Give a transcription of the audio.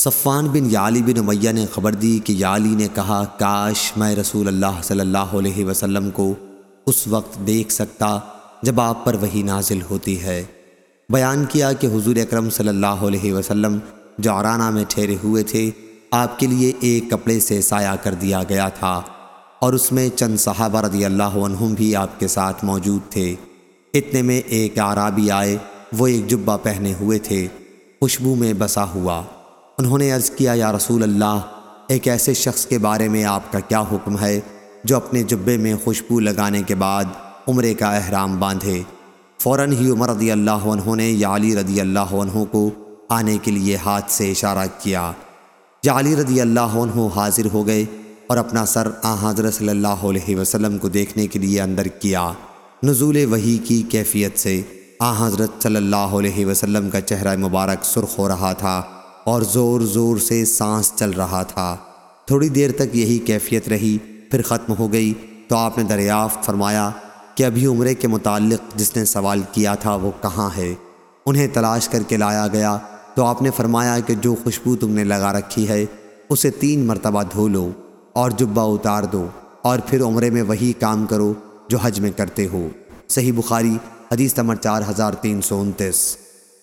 صفان بن یالی بن امیہ نے خبر دی کہ یالی نے کہا، کاش میں رسول اللہ صلی اللہ علیہ وسلم کو اس وقت دیکھ سکتا جب آپ پر وہی نازل ہوتی ہے۔ بیان کیا کہ حضور اکرم صلی اللہ علیہ وسلم جو میں ٹھہرے ہوئے تھے، آپ کے لیے ایک کپڑے سے سایہ کر دیا گیا تھا اور اس میں چند صحابہ رضی اللہ عنہم بھی آپ کے ساتھ موجود تھے۔ اتنے میں ایک عرابی آئے، وہ ایک جبہ پہنے ہوئے تھے، خوشبو میں بسا ہوا۔ انہوں نے عرض کیا، یا رسول اللہ، ایک ایسے شخص کے بارے میں آپ کا کیا حکم ہے جو اپنے جبے میں خوشبو لگانے کے بعد عمرے کا احرام باندھے؟ فوراً ہی عمر رضی اللہ عنہ نے یا علی رضی اللہ عنہ کو آنے کے لیے ہاتھ سے اشارہ کیا۔ یا علی رضی اللہ عنہ حاضر ہو گئے اور اپنا سر آ حضرت صلی اللہ علیہ وسلم کو دیکھنے کے لیے اندر کیا۔ نزول وحی کی کیفیت سے آ حضرت صلی اللہ علیہ وسلم کا چہرہ مبارک سرخ ہو رہا تھا۔ اور زور زور سے سانس چل رہا تھا۔ تھوڑی دیر تک یہی کیفیت رہی، پھر ختم ہو گئی۔ تو آپ نے دریافت فرمایا کہ ابھی عمرے کے متعلق جس نے سوال کیا تھا وہ کہاں ہے۔ انہیں تلاش کر کے لایا گیا۔ تو آپ نے فرمایا کہ جو خوشبو تم نے لگا رکھی ہے، اسے تین مرتبہ دھو لو اور جبہ اتار دو اور پھر عمرے میں وہی کام کرو جو حج میں کرتے ہو۔ صحیح بخاری، حدیث نمبر چار ہزار تین سو انتیس۔